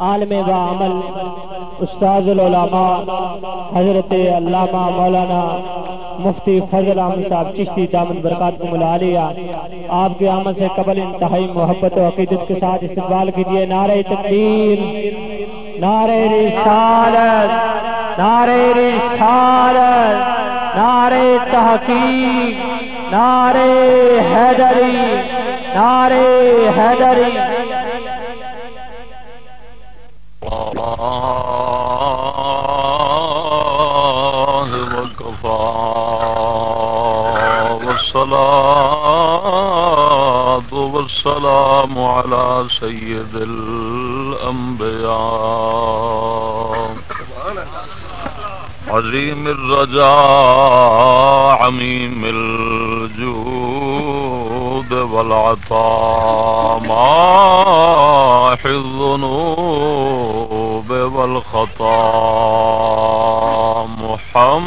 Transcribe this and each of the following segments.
عالم و عمل استاد العلماء، حضرت علامہ مولانا مفتی فضل احمد صاحب چشتی دامن برکات کو ملا لیا۔ آپ کے عمل سے قبل انتہائی محبت و عقیدت کے ساتھ استقبال کیجیے نعرہ تقدیر نعرہ رسالت نعرہ رسالت، نعرہ تحقیق، نعرہ حیدری نعرہ حیدری۔ وكفى والصلاة والسلام على سيد الأنبياء عظيم الرجاء عميم الجود والعطاء ماح الذنوب والخطا محمد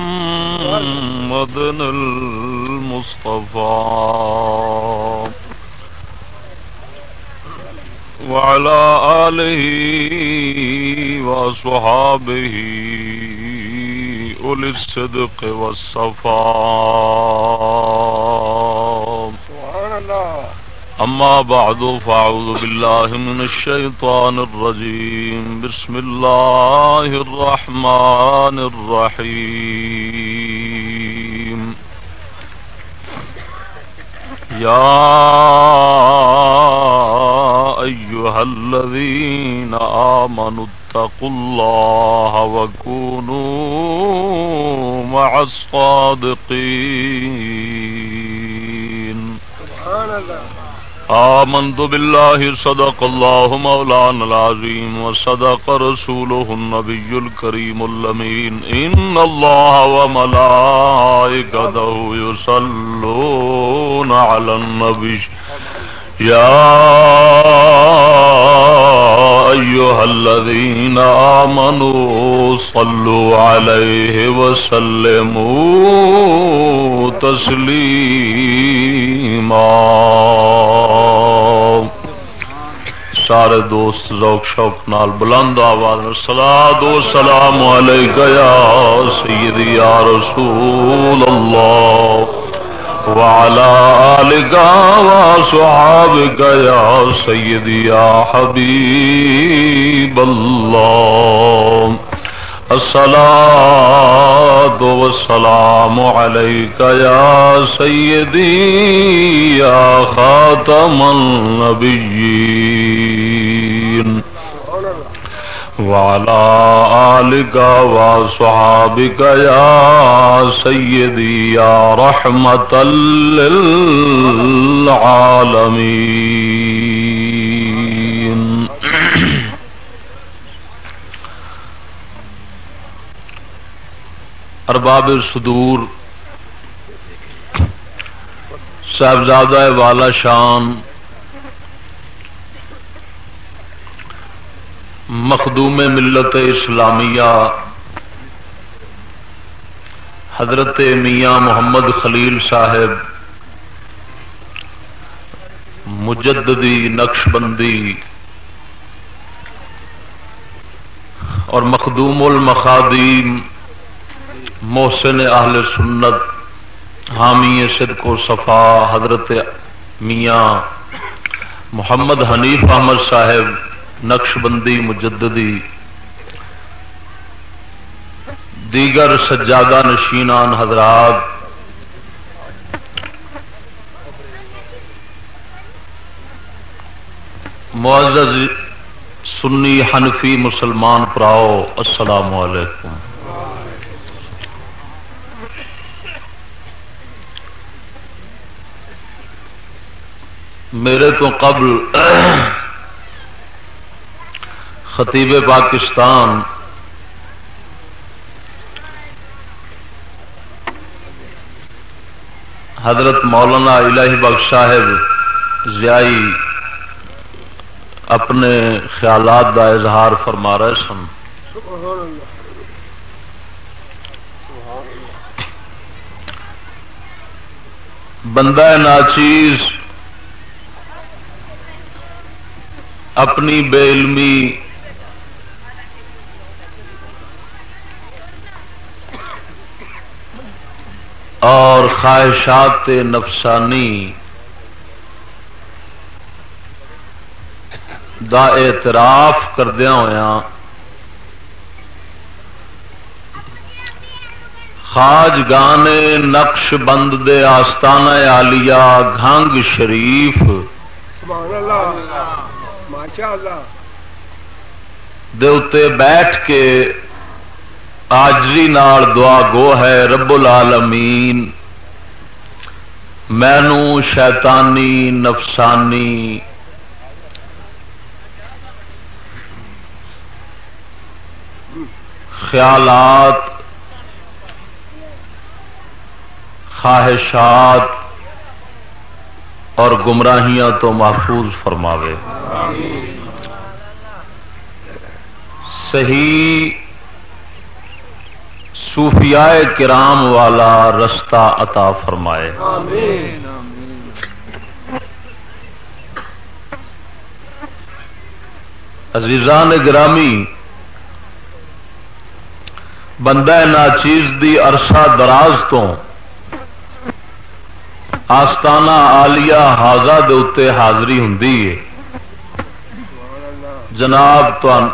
المصطفى. وعلى آله وصحابه أولي الصدق والصفاء. سبحان الله أما بعد، فأعوذ بالله من الشيطان الرجيم. بسم الله الرحمن الرحيم. يا أيها الذين آمنوا اتقوا الله وكونوا مع الصادقين. سبحان الله. آمنت بالله صدق الله مولانا العظيم وصدق رسوله النبي الكريم اللمين إن الله وملائكته يصلون على النبي يا أيها الذين آمنوا صلوا عليه وسلموا تسليما. سارے دوست ذوق شوق نال بلند آواز سلا دو سلام علیکہ یا سیدی یا رسول اللہ. وعلى آلك وصحابك يا سيدي يا حبيب الله. الصلاة والسلام عليك يا سيدي يا خاتم النبيين. وعلى آلك وصحابك يا سيدي يا رحمة للعالمين. ارباب صدور صاحبزادہ والا شان مخدوم ملت اسلامیہ۔ حضرت میاں محمد خلیل صاحب، مجددی نقش بندی اور مخدوم المخادیم، محسن اہل سنت، حامی صدق و صفا، حضرت میاں محمد حنیف احمد صاحب نقش بندی مجددی دیگر سجادہ نشینان حضرات معزز سنی حنفی مسلمان پراؤ، السلام علیکم۔ میرے تو قبل خطیب پاکستان۔ حضرت مولانا الہی بخش صاحب زیائی اپنے خیالات کا اظہار فرما رہے سن۔ بندہ ناچیز، اپنی بے علمی اور خواہشات نفسانی دا اعتراف کردیا ہوا خاج گانے نقش بند دے آستانہ آلیا گھنگ شریف۔ دے بیٹھ کے آجری نال دعا گو ہے رب العالمین مینو شیطانی، نفسانی۔ خیالات، خواہشات اور گمراہیاں تو محفوظ فرماوے۔ صحیح صوفیاء کرام والا رستہ عطا فرمائے۔ عزیزان گرامی، بندہ نا چیز دی عرصہ دراز تو آستانہ آلیا ہاضا دے حاضری ہوں جناب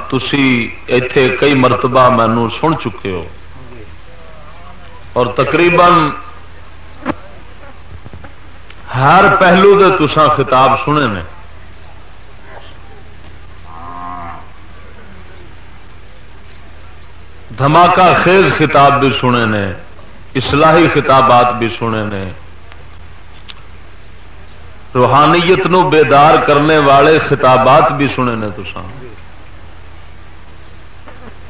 تھی اتے کئی مرتبہ مینو سن چکے ہو۔ اور تقریباً ہر پہلو دے تسا خطاب سنے نے۔ دھماکہ خیز خطاب بھی سنے نے، اصلاحی خطابات بھی سنے نے۔ روحانیت نو بیدار کرنے والے خطابات بھی سنے نے تسان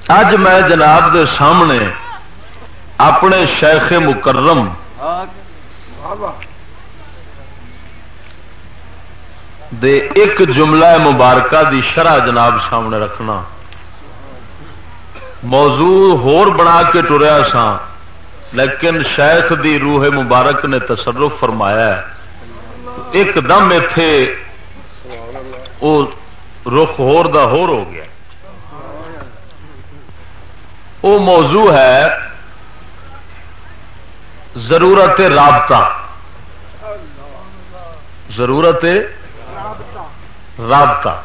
اج میں جناب دے سامنے اپنے شیخ مکرم دے ایک جملہ مبارکہ دی شرح جناب سامنے رکھنا۔ موضوع ہور بنا کے ٹریا سا لیکن شیخ دی روح مبارک نے تصرف فرمایا ہے۔ ایک دم اتے وہ رخ ہور دا ہور ہو گیا۔ وہ موضوع ہے ضرورت رابطہ۔ ضرورت رابطہ۔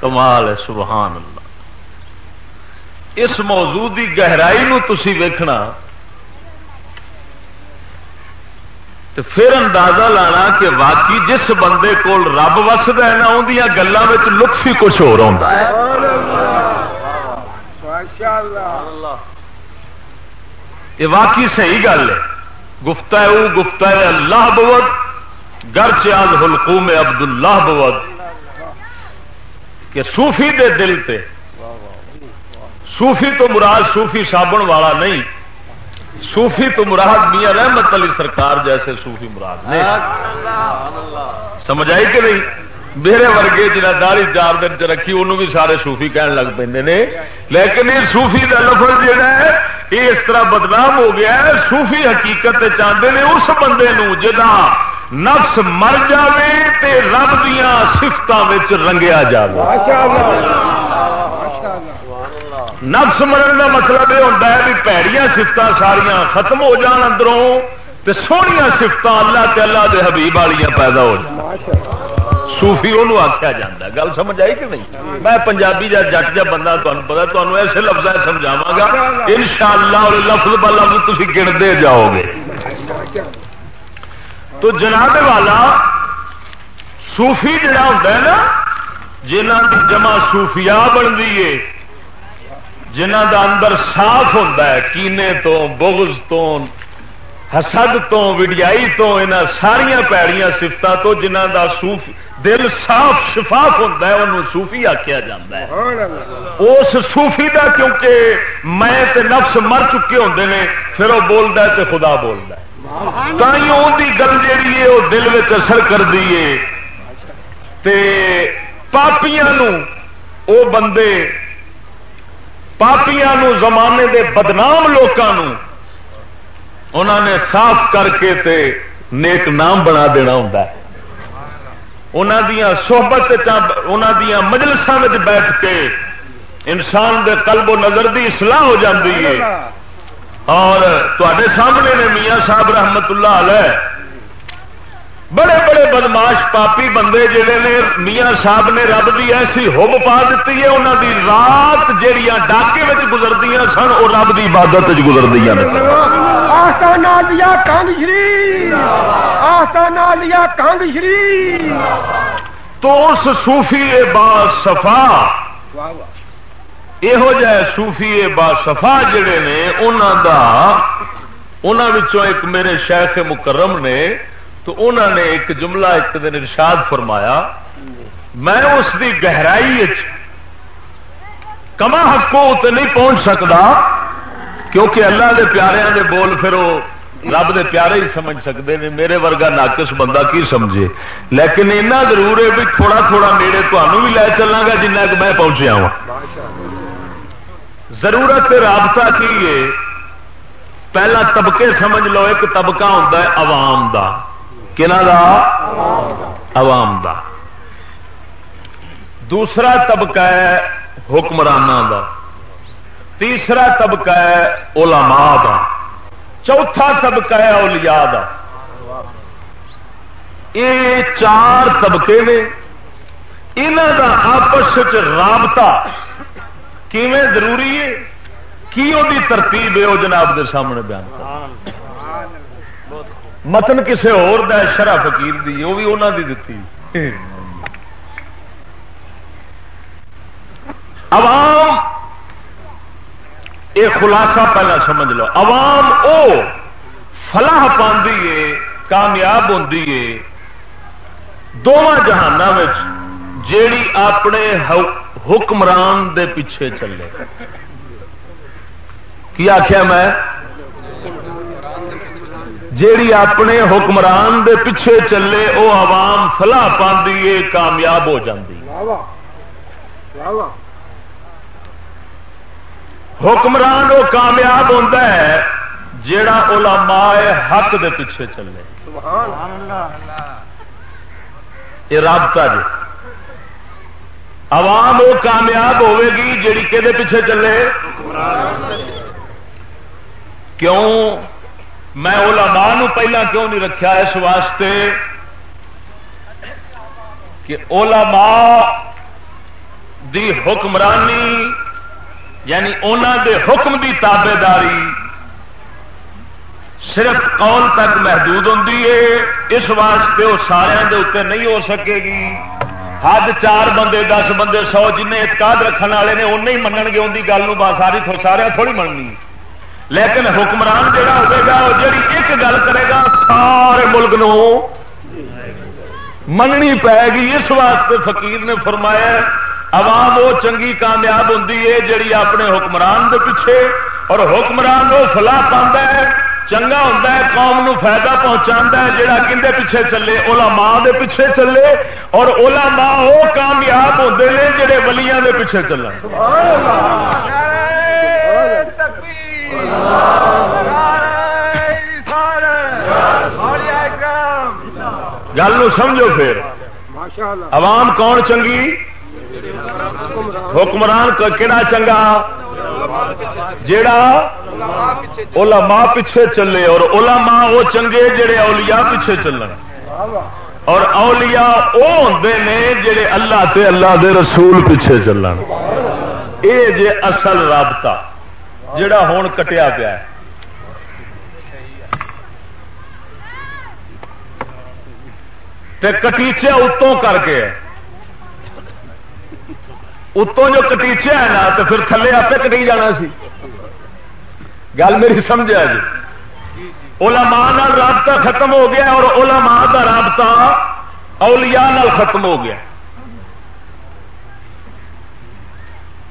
کمال ہے سبحان اللہ۔ اس موضوع کی گہرائی نو تسی ویکھنا۔ تو پھر اندازہ لانا کہ واقعی جس بندے کول رب وسد ہے نا اندیا گلوں میں لطف ہی کچھ ہو رہا ہے۔ یہ واقعی صحیح گل ہے۔ گفتا ہے وہ گفتا ہے اللہ بوت گر چاند حلقوم عبد اللہ بوت کہ صوفی دے دل تے۔ صوفی تو مراد صوفی صابن والا نہیں۔ صوفی تو مراد میاں رحمت علی سرکار جیسے صوفی مراد نہیں۔ سمجھ آئی کہ نہیں؟ میرے ورگے جنہ داری چار دن چ رکھی انہوں بھی سارے صوفی کہن لگ پہ لیکن یہ صوفی کا لفظ جہا ہے یہ اس طرح بدنام ہو گیا ہے صوفی حقیقت چاہتے ہیں اس بندے نو جا نفس مر جائے تے رب دیا سفت رنگیا جائے نفس مرن کا مطلب یہ ہوتا ہے بھی پیڑیاں سفت ساریا ختم ہو جان اندروں تے سویا سفت اللہ تے اللہ دے حبیب والیاں پیدا ہو جان۔ سوفی وہ آخیا جا گل سمجھ آئی کہ نہیں؟ میں پنجابی جا جٹ جا بندہ تمہیں پتا تمہیں ایسے لفظ سمجھاوا گا۔ ان شاء اللہ لفظ ب لفظ تھی گنتے جاؤ گے۔ تو جناب والا سوفی جڑا ہوتا ہے نا جنہ کی جمع سوفیا بنتی ہے جنہ دا اندر صاف ہوتا ہے، کینے تو، بغض تو حسد تو وڈیائی تو یہاں ساریا پیڑیاں سفت تو جنہ دا صوف دل صاف شفاف ہوتا ہے انہوں صوفی آخیا جا اس صوفی دا کیونکہ میں تے نفس مر چکے ہوتے ہیں پھر وہ بولتا ہے تے خدا بولتا ہے۔ تھی گل جیڑی ہے وہ دل میں اثر کر دیے تے پاپیاں نو او بندے پاپیاں نو زمانے دے بدنام لوگوں انہوں نے صاف کر کے تے نیک نام بنا دینا ہوں سوبت دیا مجلسوں میں بیٹھ کے انسان دے قلب و نظر دی اصلاح ہو جاتی ہے۔ اور تے سامنے نے میاں صاحب رحمت اللہ علیہ بڑے بڑے بدماش پاپی بندے جڑے نے میاں صاحب نے رب کی ایسی ہوب پا دیتی ہے انہوں دی رات جہیا ڈاکے میں گزرتی سن وہ رب کی عبادت گزرتی تو اس صوفی با صفا یہو جہ صوفی با صفا جڑے نے انہوں دا انہوں ایک میرے شیخ مکرم نے تو انہوں نے ایک جملہ ایک دن ارشاد فرمایا، میں اس کی گہرائی کما حقوں اتنے نہیں پہنچ سکتا کیونکہ اللہ دے پیاریاں دے بول پھر وہ رب دے پیارے ہی سمجھ سکتے ہیں میرے ورگا ناقص بندہ کی سمجھے؟ لیکن اینا ضرور ہے بھی تھوڑا تھوڑا میرے تمہوں بھی لے چلاں گا جنہ کہ میں پہنچیا ہوں۔ ضرورت رابطہ کی ہے؟ پہلا طبقے سمجھ لو، ایک طبقہ ہوتا ہے عوام دا دا؟ عوام دا۔ دوسرا طبقہ ہے حکمران دا۔ تیسرا طبقہ ہے علماء دا۔ چوتھا طبقہ ہے اولیاء دا۔ یہ چار طبقے نے۔ انہوں دا آپس رابطہ کیویں ضروری ہے؟ کی وہ ترتیب ہے وہ جناب دے سامنے بیان متن کسی شرح فقیر دی، وہ بھی انہوں دی دتی۔ عوام، یہ خلاصہ پہلا سمجھ لو۔ عوام، او فلاح پاندی ہے، کامیاب ہوتی ہے۔ دونوں جہانوں جیڑی اپنے حکمران دے پیچھے چلے۔ کی آخیا میں؟ جیڑی اپنے حکمران دے پیچھے چلے وہ عوام فلاح پاندی کامیاب ہو جاتی حکمران وہ کامیاب ہوتا ہے جیڑا علماء حق دے پیچھے چلے۔ یہ رابطہ جی۔ عوام وہ کامیاب ہوے گی جیڑی کہ پیچھے چلے؟ کیوں؟ میں علماء نو پہلا کیوں نہیں رکھا اس واسطے کہ علماء دی حکمرانی یعنی انہوں دے حکم دی تابے داری صرف قول تک محدود ہوں اس واسطے وہ سارے دے اتنے نہیں ہو سکے گی۔ حد چار بندے، دس بندے، سو جن اعتقاد رکھنے والے نے، انہیں ہی منگ گے ان کی گل ساری سارے تھوڑی مننی۔ لیکن حکمران جہاں ہوگا وہ جی ایک گل کرے گا، سارے ملک نو مننی پائے گی۔ اس واسطے فقیر نے فرمایا، عوام وہ چنگی کامیاب ہوں جڑی اپنے حکمران دے پیچھے، اور حکمران وہ فلاح پہ چنگا ہوں قوم نو فائدہ پہنچا ہے جا کھے پیچھے چلے، اولا ماں دے پیچھے چلے، اور اولا ماں وہ کامیاب ہوتے ہیں جہے ولیاں دے پیچھے چلے گل سمجھو پھر۔ عوام کون چنگی؟ حکمران کہڑا چنگا؟ جڑا علماء پیچھے چلے اور علماء وہ چنگے جڑے اولیاء پیچھے چلن۔ اور اولیاء وہ ہوں نے جڑے اللہ تے اللہ دے رسول پیچھے چلن۔ یہ جے اصل رابطہ۔ جڑا ہون کٹیا پیا کٹیچے اتوں کر کے اتوں جو کٹیچے ہے نا تو پھر تھلے آپ کٹی جانا سی گل میری سمجھا جی علماء رابطہ ختم ہو گیا اور علماء کا رابطہ اولیاء نال ختم ہو گیا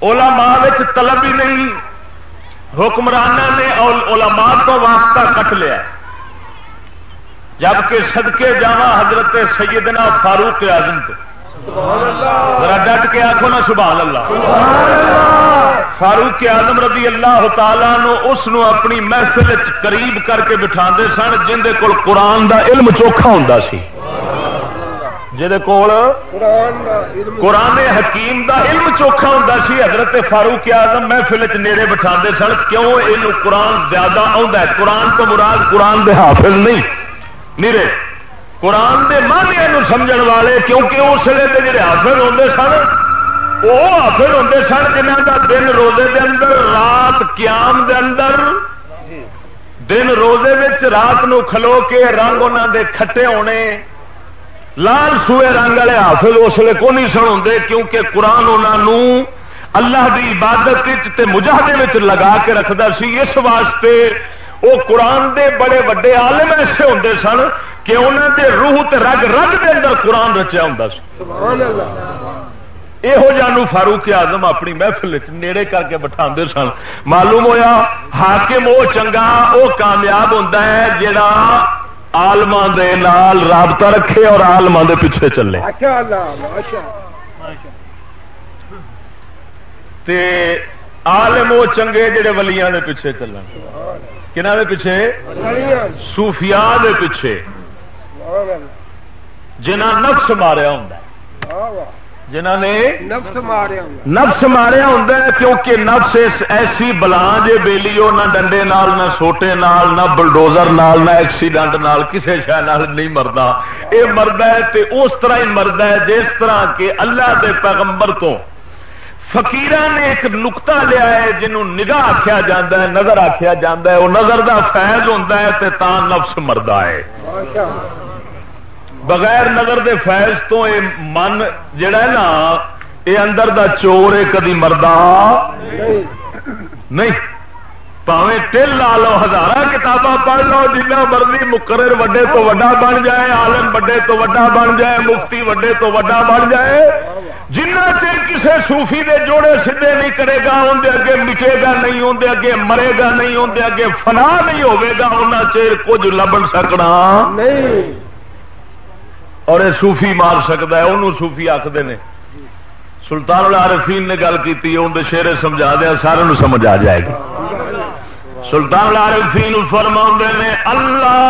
علماء طلب ہی نہیں حکمران نے علماء تو واسطہ کٹ لیا۔ جبکہ سدکے جاوا حضرت سیدنا فاروق اعظم کو ڈٹ کے آخو نا سبحان اللہ فاروق آدم رضی اللہ تعالی نو اس نو اپنی محفل قریب کر کے بٹھا سن، جن کول قرآن دا علم چوکھا ہوں سی۔ کول قرآن حکیم دا علم چوکھا ہوں سی حضرت فاروق آزم محفل چ نیڑے بٹھا سن۔ کیوں یہ قرآن زیادہ ہے؟ قرآن تو مراد قرآن دے حافظ نہیں۔ میرے قرآن دے مانیہ سمجھ والے کیونکہ اس ویلے کے جڑے حافظ ہوتے سن وہ حافظ ہوتے سن جنہ کا دن روزے دے اندر رات قیام دے اندر۔ دن روزے رات نو کھلو کے رنگ انہوں دے کھٹے ہونے۔ لال سوئے رنگ والے حافظ اس لیے کو نہیں سن ہوں کیونکہ قرآن انہوں اللہ کی عبادت مجاہدے لگا کے رکھتا سی۔ اس واسطے وہ قرآن دے بڑے وڈے عالم ایسے ہوں سن کہ انہوں دے روح تے رگ رگ دے اندر قرآن رچیا ہوں یہو جانو فاروق آزم اپنی محفل نیڑے کر کے بٹھا سن۔ معلوم ہویا حاکم وہ چنگا وہ کامیاب ہوتا ہے جڑا آلما نال رابطہ رکھے اور آلما دے پیچھے چلے۔ تے آلم وہ چنگے جڑے ولیاں دے پیچھے چلن۔ کنہ دے پیچھے؟ سوفیا دے پیچھے۔ جنہ نفس ماریا ہوں جنہ نے نفس ماریا نفس ماریا ہوں کیونکہ نفس ایسی بلا جے بیلیو نہ ڈنڈے نال نہ سوٹے نال نہ بلڈوزر نال نہ ایکسیڈنٹ نال کسی شہ نہیں مردا۔ یہ مرد ہے تے اس طرح ہی مرد ہے جس طرح کہ اللہ دے پیغمبر تو فقیر نے ایک نکتا لیا ہے جنہوں نگاہ آخیا جا ہے نظر آخیا جا ہے نظر دا فیض ہے تے تا نفس مردا ہے۔ بغیر نظر دے فیض تو اے من جڑا ہے نا یہ اندر دا چور ہے کدی مردا؟ نہیں۔ پاوے ٹل لا لو ہزار کتاباں پڑھ لو، جنہ مرضی مقرر وڈے تو وڈا بن جائے، عالم وڈے تو وڈا بن جائے، مفتی وڈے تو وڈا بن جائے، جنہ چر کسی سوفی دے جوڑے سیدے نہیں کرے گا اندر اگے مٹے گا نہیں اندر اگے مرے گا نہیں اندر اگے فنا نہیں ہوگا ان چیر کچھ لبن سکنا۔ نہیں۔ اور یہ سوفی مار سکتا ہے، انہوں سوفی آخر نے۔ سلطان العارفین نے گل کی اندر شیرے سمجھا دیا سارے سمجھ آ جائے گی۔ سلطان العارفین فرما نے اللہ۔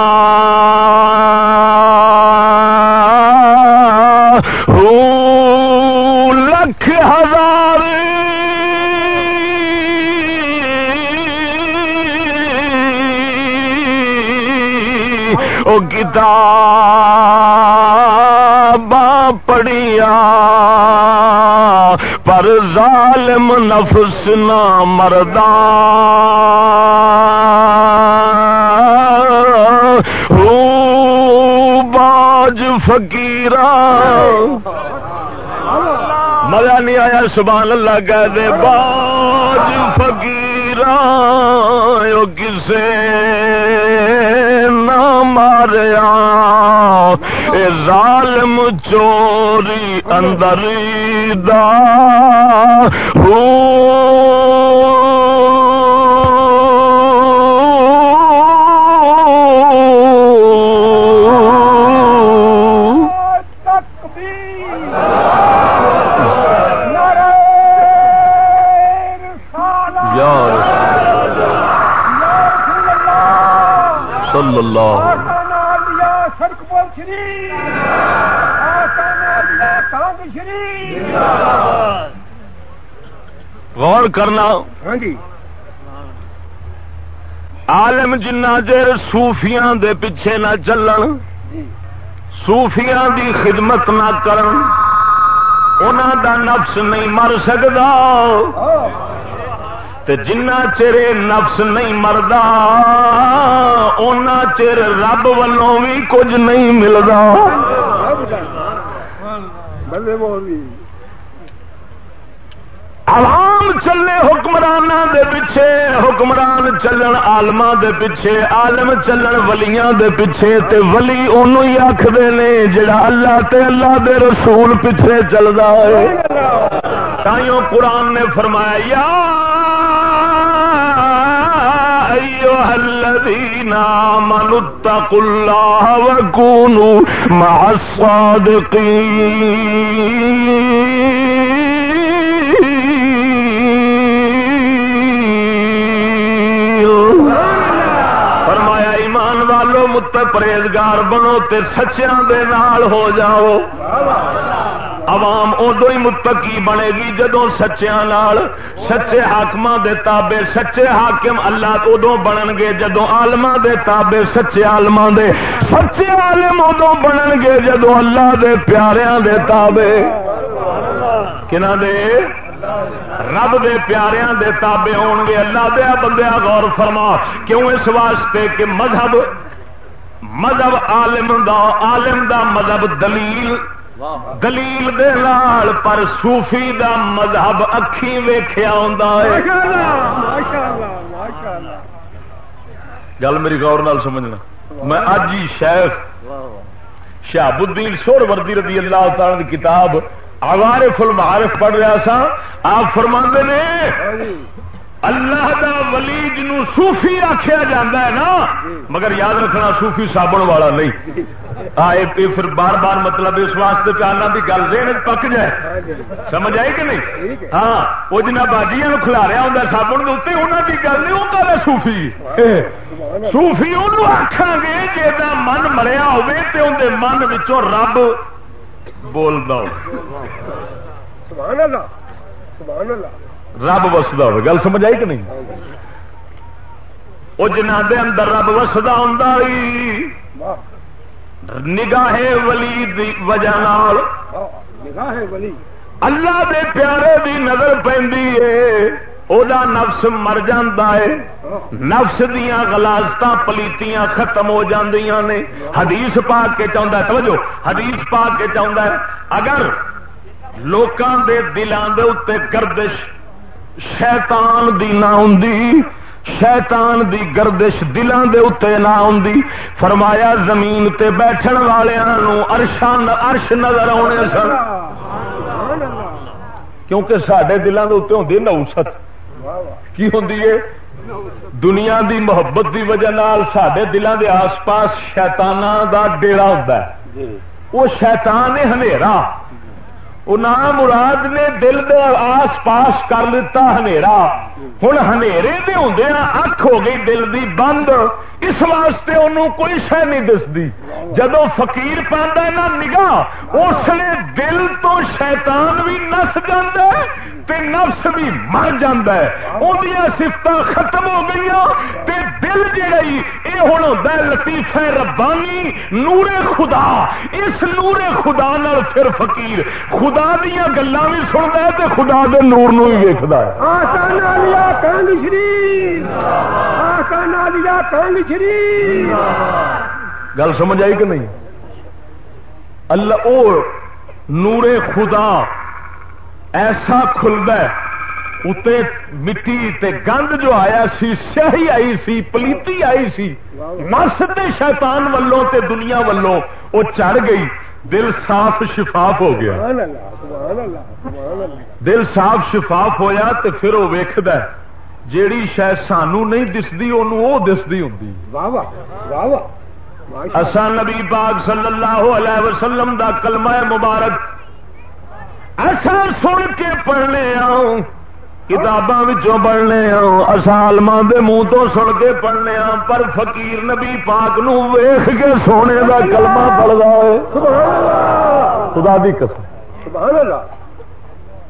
پر ظالم نفس نہ مردا باج فکیر مزہ نہیں آیا، سبحان اللہ کہہ دے، باج فکیر کسے ماریا۔ اے ظالم چوری اندر دا۔ صلی کرنا۔ ہاں جی۔ عالم جنا چر سوفیاں دے پیچھے نہ چلن صوفیاں دی خدمت نہ کرن دا نفس نہیں مر سکتا جنا چر نفس نہیں مردا چر رب ولوں بھی کچھ نہیں ملتا عوام چلے حکمران دے پیچھے، حکمران چلن آلما دے پیچھے آلم چلن ولیاں دے پیچھے، تے ولی انہوں ہی آخر نے جڑا اللہ تے اللہ دے رسول پیچھے چلتا ہے۔ تائیوں قرآن نے فرمایا، یا أيها الذين آمنوا اتقوا الله وكونوا مع الصادقين مت پرہیزگار بنو تے سچیاں دے نال ہو جاؤ۔ عوام ادو ہی متقی بنے گی جدو سچیا نال۔ سچے حاقم دے تابے سچے حاکم اللہ ادو بنن گے جدو آلما دے تابے سچے آلما دے۔ سچے عالم ادو بنن گے جدو اللہ دے پیاریاں دے تابے کنا دے؟ رب دے پیاریاں دے تابے ہون گے اللہ دیا بندیا غور فرما۔ کیوں اس واسطے کہ مذہب مذہب عالم دا عالم دا مذہب دلیل. دلیل دے لال پر صوفی دا مذہب اکھی ویخیا گل میری غور نال سمجھنا۔ میں اج ہی شیخ شہاب الدین سور وردی رضی اللہ تعالی کی کتاب عوارف المعارف پڑھ رہا سا آپ فرما نے اللہ دا ولی جنو صوفی آخیا جا ہے نا، مگر یاد رکھنا صوفی صابن والا نہیں۔ آئے پھر بار بار مطلب اس واسطے پیانا کی گل دین پک جائے۔ سمجھ آئی کہ نہیں؟ ہاں وہ جنہ باجیا کھلا رہا ہوں سابن دے انہوں کی گل نہیں وہ کہ صوفی۔ صوفی انہوں آخا گے جا من مریا ہو من رب بولتا ہو رب وسدا ہو گل سمجھ آئی کہ نہیں؟ وہ جنہ دے اندر رب وسدا ہوں نگاہ ولی دی وجہ نال اللہ دے پیارے دی نظر پہ نفس مر ہے نفس دیا گلاست پلیتیاں ختم ہو جاندیاں نے۔ حدیث پا کے چاہتا توجہ، حدیث پا کے چاہتا ہے، اگر لوکاں دے دلان دے اتنے گردش شیطان دی نہ ہوں شیطان دی گردش دلان دے اتنے نہ ہوں فرمایا زمین تے بیٹھن والوں ارشان ارش نظر آنے سن۔ کیونکہ سڈے دلان دے اتنے ہوتی نوست کی ہوں دنیا دی محبت دی وجہ نال سڈے دلان دے آس پاس شیتانا دا ڈیرا ہوں وہ شیطان ہنیرا۔ نام مراد نے دل دے آس پاس کر لیتا ہنیرا۔ ہوں دے ہوں اکھ ہو گئی دل دی بند۔ اس واسطے انہوں کوئی شہ نہیں دستی جدو فقیر پہ نا نگاہ، اس نے دل تو شیطان بھی نس تے نفس بھی مر سفت ختم ہو گئی تے دل جہی یہ ہوں ہوتا ہے لطیف ربانی نور خدا۔ اس نور خدا نال پھر فقیر۔ خدا دیا گلا بھی سنتا ہے تے خدا دے نور نو ہی ویکد گل سمجھ آئی کہ نہیں؟ اللہ او نور خدا ایسا کھلتا اتنے مٹی تے گند جو آیا سی سیاہی آئی سی، پلیتی آئی سی نس تے شیطان ولوں تے دنیا ولوں وہ چڑھ گئی۔ دل صاف شفاف ہو گیا۔ دل صاف شفاف ہویا تے پھر وہ ویکد جیڑی شاید سانو نہیں دستی وہ دستی ہوں اصا نبی پاک صلی اللہ علیہ وسلم دا کلمہ مبارک ایسا سن کے پڑھنے آؤں کتاباں پڑھنے آؤں اصالما دے منہ تو سن کے پڑھنے آؤں پر فقیر نبی پاک نو ویخ کے سونے کا کلمہ پڑھتا ہے۔ خدا دی قسم۔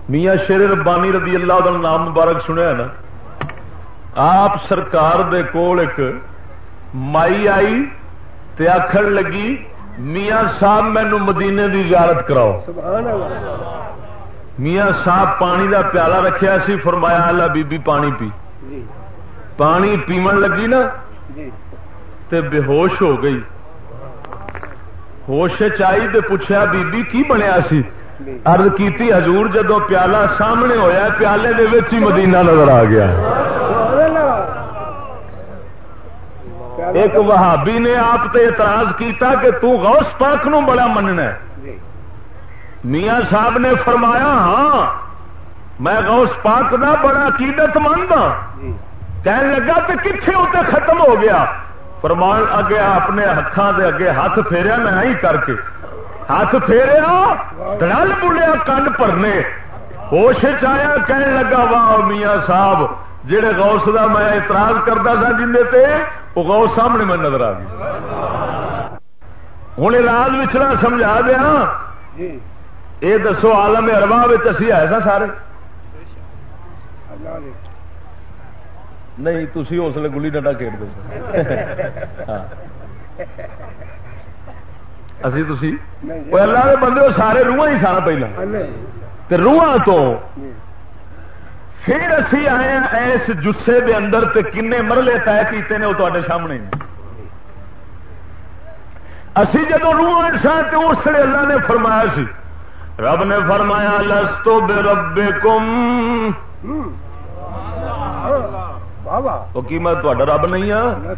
میاں شیر ربانی رضی اللہ دا نام مبارک سنیا نا؟ آپ سرکار دے کول ایک مائی آئی تے آخر لگی میاں صاحب مینو مدینے دی زیارت کراؤ۔ میاں صاحب پانی دا پیالہ رکھیا سی، فرمایا، اللہ بی بی پانی پی۔ پانی پیمن لگی نا، تے بے ہوش ہو گئی۔ ہوش چائی تے پوچھا بی بی کی بنیا سی؟ ارد کی حضور جدو پیالہ سامنے ہویا، پیالے دے ہی مدینہ نظر آ گیا۔ ایک وہابی نے آپ تے اعتراض کیتا کہ تو غوث پاک نو بڑا مننا ہے۔ میاں صاحب نے فرمایا ہاں میں غوث پاک دا بڑا عقیدت مند ہاں۔ کہنے لگا تو کتنے اتنے ختم ہو گیا۔ فرمان اگے اپنے ہاتھوں دے اگے ہاتھ پھیریا میں ہی کر کے۔ ہاتھ پھیریا رل بڑیا کنڈ پرنے ہوش چایا کہنے لگا واہ میاں صاحب جہے غوث دا میں اعتراض کرتا سا جن وہ سامنے میں نظر آ گیا ہوں راز وچڑا سمجھا دیا۔ یہ دسو آلم اربا اسی آئے سا سارے۔ نہیں تھی اس لیے گلی ڈنڈا کھیڈ دو اسی تھی اللہ کے بندے سارے روح ہی سارا پہلے روح تو پھر اسی آئے اس جسے دے اندر تے کنے مرلے طے کیتے ہیں وہ تے سامنے اسی جدو روح سا تو اس لیے اللہ نے فرمایا سی رب نے فرمایا لستو بے رب کم کی میں رب نہیں ہاں؟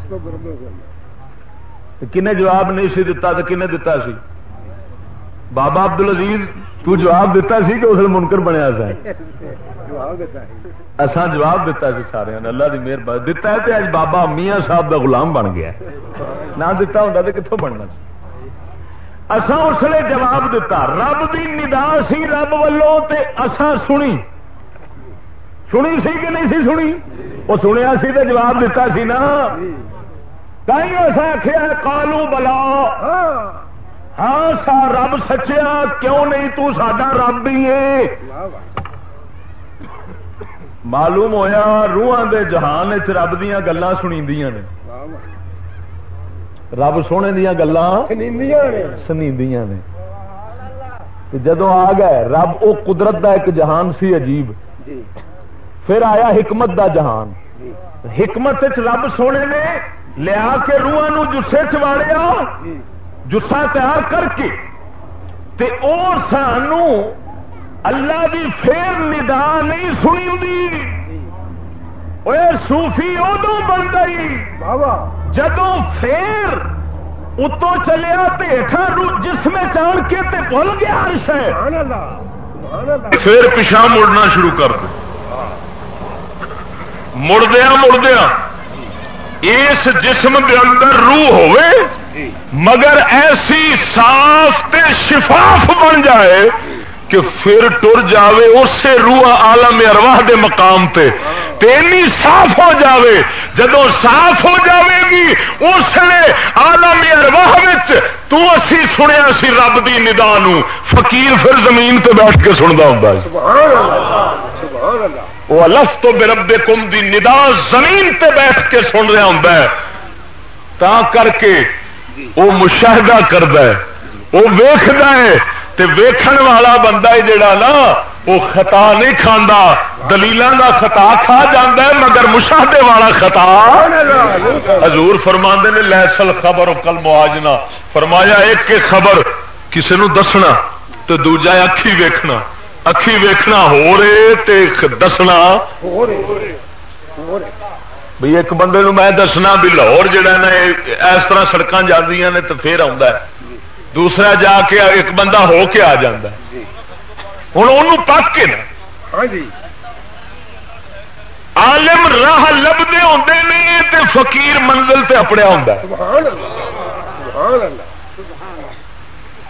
کنے جواب نہیں سی دتا تو کنے دتا سی؟ بابا ابدل عزیز تجواب دتا سی کہ اس نے منکر بنیا سا؟ اسان جواب دتا سی سارے اللہ کی مہربانی۔ دتا ہے تو اج بابا میاں صاحب کا غلام بن گیا۔ نہ دتا ہوں تو کتوں بننا سی؟ اسان اس لیے جواب دتا رب کی ندا سی رب ولو اسان سنی۔ سنی سی کہ نہیں سی سنی؟ وہ سنیا سی تو جواب دیتا سی نا۔ کہیں ایسا آخیا کالو بلا۔ ہاں سا رب سچیا کیوں نہیں تو ساڈا رب ہی ہے؟ معلوم ہویا روحان دے جہان چ رب دیا گلا سنی نے۔ رب سونے دیا گلا سنی نے۔ جدو آ گئے رب وہ قدرت دا ایک جہان سی عجیب۔ جی۔ پھر آیا حکمت دا جہان۔ حکمت رب سونے نے لیا کے روح جسے چاڑیا جسا تیار کر کے تے اور سانو اللہ دی پھر ندا نہیں سنی سوفی ادو بن گئی جدو پھر اتو چلیا ہٹا جسم چان کے تے بھول گیا ہر شہ پھر پچھا مڑنا شروع کر دے۔ مڑدیا مڑدیا اس جسم کے اندر روح ہوئے مگر ایسی صاف تے شفاف بن جائے کہ پھر ٹر جاوے اسے روح عالم ارواح دے مقام تے۔ تینی صاف ہو جاوے۔ جدو صاف ہو جاوے گی اس لیے آلم ارواہ تو اسی سنیا سی رب دی ندا فقیر پھر زمین تے بیٹھ کے سنتا ہوں وہ لس تو بے رب کم دی ندا زمین تے بیٹھ کے سن رہا ہوں تا کر کے وہ مشاہدہ کرد وہ ویخد ہے تے ویکھن والا بندہ ہے جڑا نا وہ خطا نہیں کھانا دلیل دا خطا کھا جاندہ ہے مگر مشاہدے والا خطا۔ حضور فرما نے لہسل خبر کل مواجنا فرمایا ایک کے خبر کسی نو دسنا تو دوجا اکھی ویکھنا۔ اکھی ویکھنا ہو رہے تے دسنا۔ بھئی ایک بندے نو میں دسنا بھی لاہور جڑا نا اس طرح سڑک جاندیاں نے تو پھر آ دوسرا جا کے ایک بندہ ہو کے آ جا ہوں ان پک کے نا ہاں جی۔ عالم راہ لبتے ہوتے نہیں تے فقیر منزل تے اپنے آ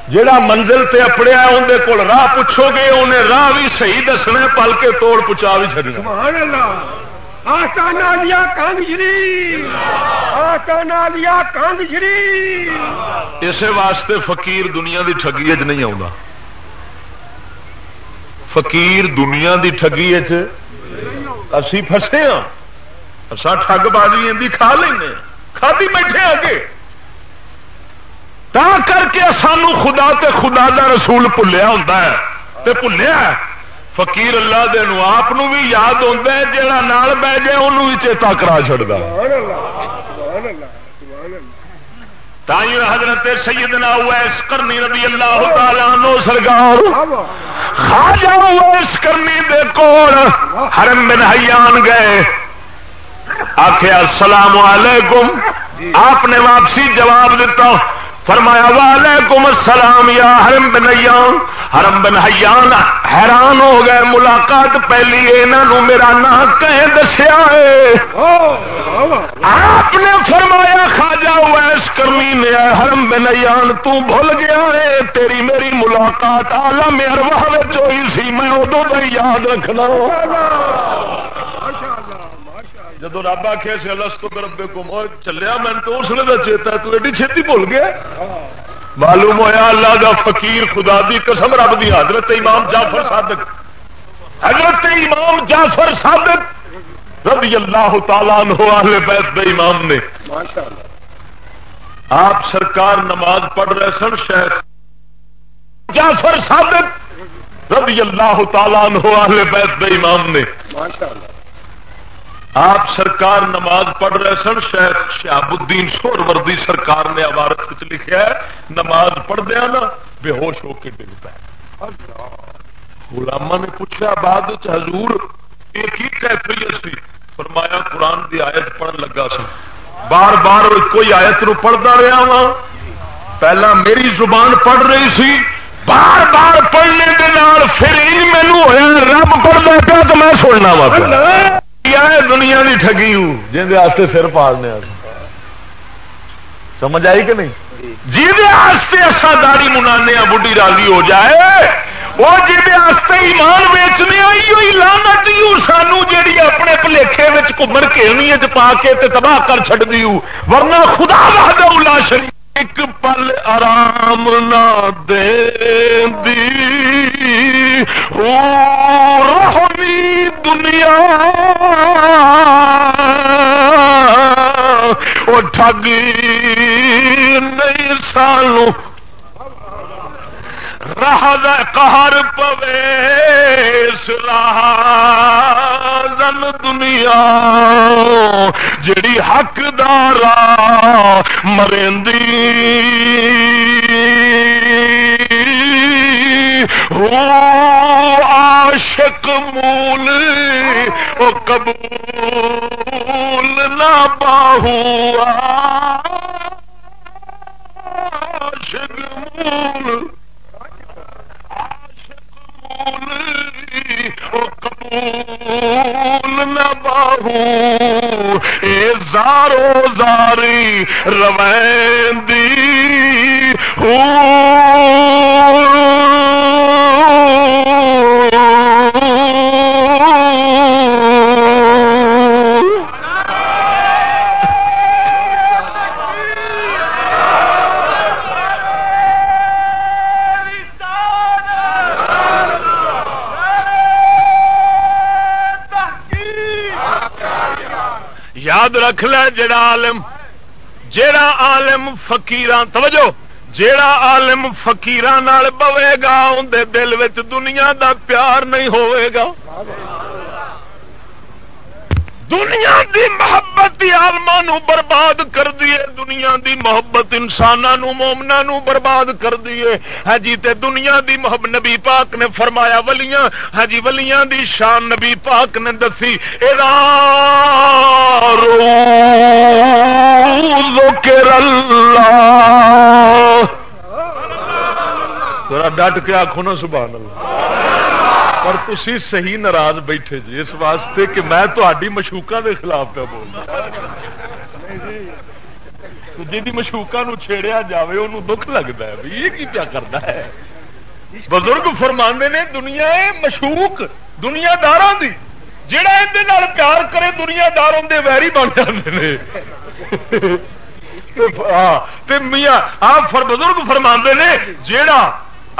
جڑا منزل تے اپڑیا اندر کول راہ پوچھو گے انہیں راہ بھی صحیح دسنا پل کے توڑ پچا بھی چڑنا اسی واسطے فقیر دنیا دی ٹگی چ نہیں آ فقیر دنیا دی ٹگی اسی فسے ہاں۔ اصا ٹگ بازی کھا لینا ہاں۔ کھا بھی بیٹھے ہاں آگے تا کر کے سانو خدا تے خدا دا رسول بھولیا ہوتا ہے۔ تے بھولیا فقیر اللہ دے نو آپ بھی یاد ہوتا ہے جہاں نال بہ جائے، انہوں بھی چیتا کرا چڑتا تائیں حضرت سیدنا ویس کرنی رضی اللہ تعالیٰ عنہ سرکار، خواجہ ویس کرنی دے کول حرم بن حیان گئے۔ آخیا السلام علیکم۔ آپ نے واپسی جواب دیتا فرمایا، وعلیکم السلام یا حرم بن حیان حرم بن حیان حیران ہو گئے، ملاقات پہلی یہاں میرا نام کہیں دسیا ہے۔ آپ نے فرمایا خاجا ویس کرمی نے حرم بن حیان تو بھول گیا ہے، تیری میری ملاقات آلہ میرے ہوئی سی، میں ادو یاد رکھنا۔ جدو رب آخیا سی الس تو ربے کو چلیا میں تو اس نے چیتا تو ایڈی چھتی بھول گیا۔ معلوم ہوا اللہ دا فقیر خدا دی قسم رب دی، حضرت امام جعفر صادق۔ حضرت امام جعفر صادق رضی اللہ تعالیٰ عنہ بیت دے امام نے۔ آپ سرکار نماز پڑھ رہے سن شیخ جعفر صادق رضی اللہ تعالیٰ عنہ بیت دے امام نے۔ ماشاءاللہ آپ سرکار نماز پڑھ رہے سن شیخ شہاب الدین سور وردی سرکار نے عبارت لکھا ہے، نماز پڑھ دیا ہاں نا، بے ہوش ہو کے ڈگ پہ غلاما نے پوچھا بعد حضور ایک ہی کیفیت سی؟ فرمایا، قرآن دی آیت پڑھن لگا سا بار بار کوئی آیت نو پڑھتا رہا وا ہاں۔ پہلا میری زبان پڑھ رہی سی، بار بار پڑھنے کے نال پھر مینو ہوا رب پڑھتا پیا تو میں سننا وا ٹھگی ہے، دنیا کی ٹگی جن سر پالنے سمجھ آئی کہ نہیں؟ جی اصا داری منانے بڑھی راضی ہو جائے، وہ جی ایمان ویچنے آئی لانت سانو جیڑی اپنے پلیکھے کمر کھیلنی پا کے تباہ کر چڑ دی ورنہ خدا لا شریف ایک پل آرام نہ دے دی۔ رہنی دنیا وہ ٹھگی نہیں سالو قہر پوے سن دنیا۔ جڑی حقدار مرندی ہو عاشق مول او قبول نہ باہو عاشق مول۔ قبول نہ باہو۔ اے زارو زاری رویندی ہو۔ یاد رکھ لے جڑا عالم جڑا عالم فقیران، توجہ جیڑا عالم فقیران بوے گا اندر دل وچ دنیا دا پیار نہیں ہوئے گا۔ دنیا دی محبت دی آلما برباد کر دیے دنیا دی محبت انسان مومنا نو برباد کر دیے ہاں جی تے دنیا دی محبت نبی پاک نے فرمایا، ولیاں ہاں جی ولیاں دی شان نبی پاک نے دسی۔ ذکر اللہ ڈٹ کے آخو نا، سبحان اللہ۔ پر تھی صحیح ناراض بیٹھے جی اس واسطے کہ میں تاری مشوقا کے خلاف پہ بولنا۔ جی مشوقا چھیڑیا جائے انہوں دکھ لگتا ہے یہ کی پیا کرتا ہے؟ بزرگ فرمانے نے دنیا مشوق دنیا دار جہا اندر پیار کرے دنیا دار اندر ویری بن جاتے ہیں میاں آپ بزرگ فرما نے جیڑا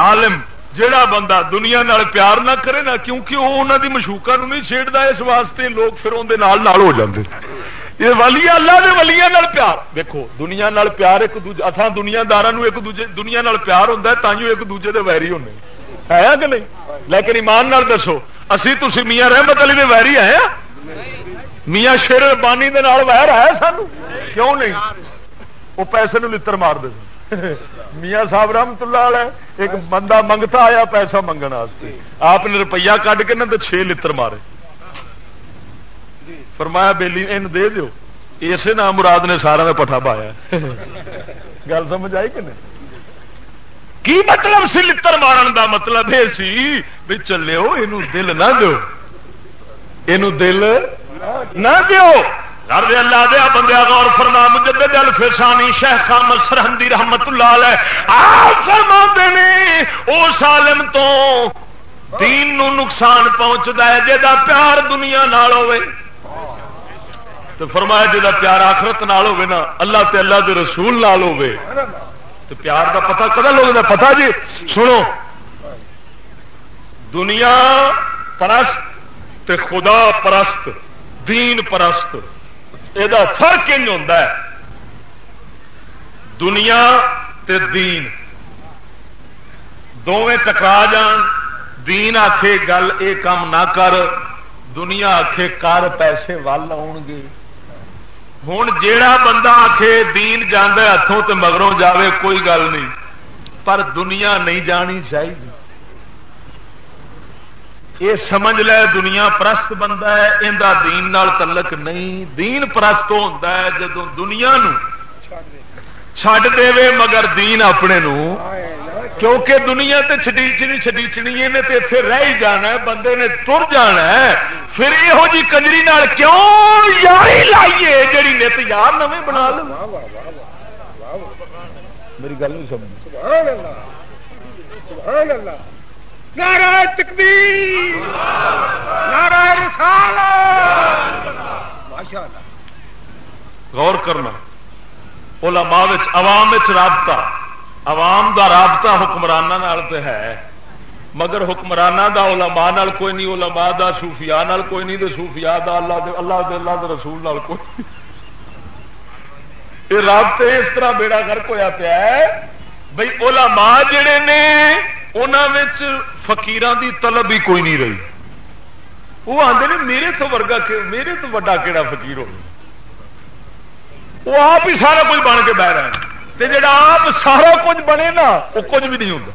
عالم جیڑا بندہ دنیا نال پیار نہ کرے نا، کیونکہ وہ انہوں کی مشوقا نہیں چھیڑتا، اس واسطے لوگ پھر اندر ہو جاتے یہ ولی اللہ دے ولیاں نال پیار۔ دیکھو، دنیا نال پیار ایک دوجے اتھا دنیا دار ایک دوجے، دنیا نال پیار ہوتا ہے تائیوں ایک دوجے دے ویری ہونے ہے کہ نہیں؟ لیکن ایمان نال دسو، اسی تھی میاں رحمت علی دے ویری آئے میاں شیر بانی دے نال ویر ہے سانو؟ کیوں نہیں؟ وہ پیسے نو لتر مار دے میاں صاحب رحمت اللہ علیہ ایک بندہ منگتا آیا پیسہ منگنے آپ نے روپیہ کھ کے نہ تو چھ لتر مارے۔ فرمایا بیلی ان دے دیو۔ اسے نام مراد نے سارا میں پٹھا پایا۔ گل سمجھ آئی کہ نہیں؟ کی مطلب سی لڑ مارن دا مطلب؟ یہ سی بھی چلو یہ دل نہ دو یہ دل نہ دیو۔ گھر دے اللہ دیا بندیا غور فرما، مجدد الفسانی شیخ خامد سرحدی رحمت اللہ علیہ، آپ فرما نے، او سالم تو دین نو نقصان پہنچتا ہے جا پیار دنیا نال ہوئے تو فرمایا جا پیار آخرت نال ہوئے نا، اللہ تے اللہ دے رسول نال ہوئے تو پیار کا پتا کدا لوگ دا پتا جی؟ سنو۔ دنیا پرست تے خدا پرست، دین پرست۔ یہ فرق ہوتا ہے دنیا تے دین دونیں ٹکرا جان دین آخے گل یہ کام نہ کر دنیا آخے کر پیسے ول آن گے ہوں جیڑا بندہ آخے دین جانا ہاتھوں تے مگروں جاوے کوئی گل نہیں پر دنیا نہیں جانی چاہیے یہ سمجھ لے دنیا پرست بندہ ہے اندر دین نال تعلق نہیں۔ دین پرست ہوتا ہے جدو دنیا نو چھڈ دے مگر دین اپنے نو۔ کیونکہ دنیا تے چھڈیچنی چھڈیچنی یہ تے اتنے رہ ہی جانا ہے، بندے نے تر جانا ہے۔ پھر یہو جی کنجری نال کیوں یاری لائیے؟ جڑی نت یار نویں بنا لو۔ میری گل نہیں سمجھ۔ سبحان اللہ سبحان اللہ۔ نعرہ تکبیر، نعرہ رسالت۔ ماشاءاللہ۔ غور کرنا، علماء وچ، عوام وچ رابطہ۔ عوام دا رابطہ حکمرانہ نال تے ہے، مگر حکمرانہ دا علماء نال کوئی نہیں، علماء دا، صوفیاء نال کوئی نہیں، تے صوفیاء دا اللہ دے اللہ دے اللہ دے رسول نال کوئی یہ رابطے اس طرح بیڑا گرک ہویا پیا ہے، بھئی علماء جڑے نے فقیران دی طلب ہی کوئی نہیں رہی وہ آتے نے میرے تو ورگا میرے تو وڈا کہڑا فقیر ہو وہ آپ ہی سارا کچھ بن کے بہ رہے ہیں جڑا آپ سارا کچھ بنے نا وہ کچھ بھی نہیں ہوتا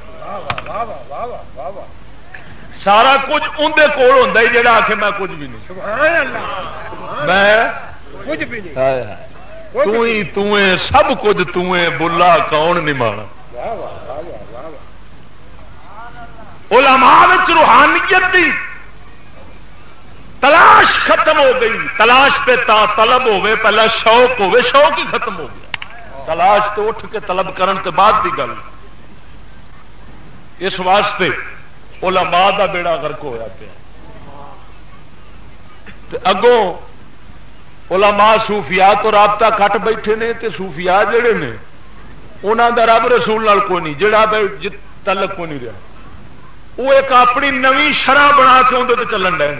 سارا کچھ اندر کول ہوتا ہی جڑا آخ میں کچھ بھی نہیں میں سب کچھ تیں بلا کون نہیں مانا علماء روحانیت دی تلاش ختم ہو گئی۔ تلاش پہ تا طلب ہوے پہلا شوق ہوے شوق ہی ختم ہو گیا۔ تلاش تو اٹھ کے طلب کرن کے بعد کی گل۔ اس واسطے علماء دا بیڑا گرک ہوا پیا۔ اگوں علماء صوفیاء تو رابطہ کٹ بیٹھے نے تے صوفیاء جڑے نے انہوں دا رب رسول نال کوئی نہیں، جڑا تعلق کوئی نہیں رہا۔ وہ ایک اپنی نوی شرح بنا کے اندر چلن ڈے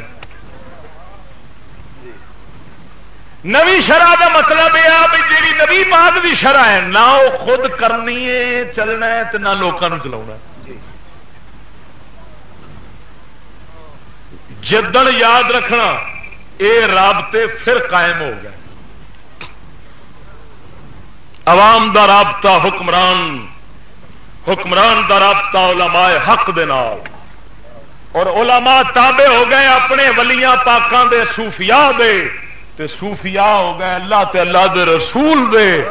نوی شرح کا مطلب یہ جی نوی بات بھی شرح ہے نہ وہ خود کرنی ہے چلنا ہے تو نہ لوگوں چلا جدن یاد رکھنا یہ رابطے پھر قائم ہو گئے۔ عوام دا رابطہ حکمران حکمران دا رابطہ علماء حق دے نال۔ اور علماء تابع ہو گئے اپنے ولیاں پاکاں دے، صوفیاء دے۔ تے صوفیاء ہو گئے اللہ تے اللہ دے رسول دے۔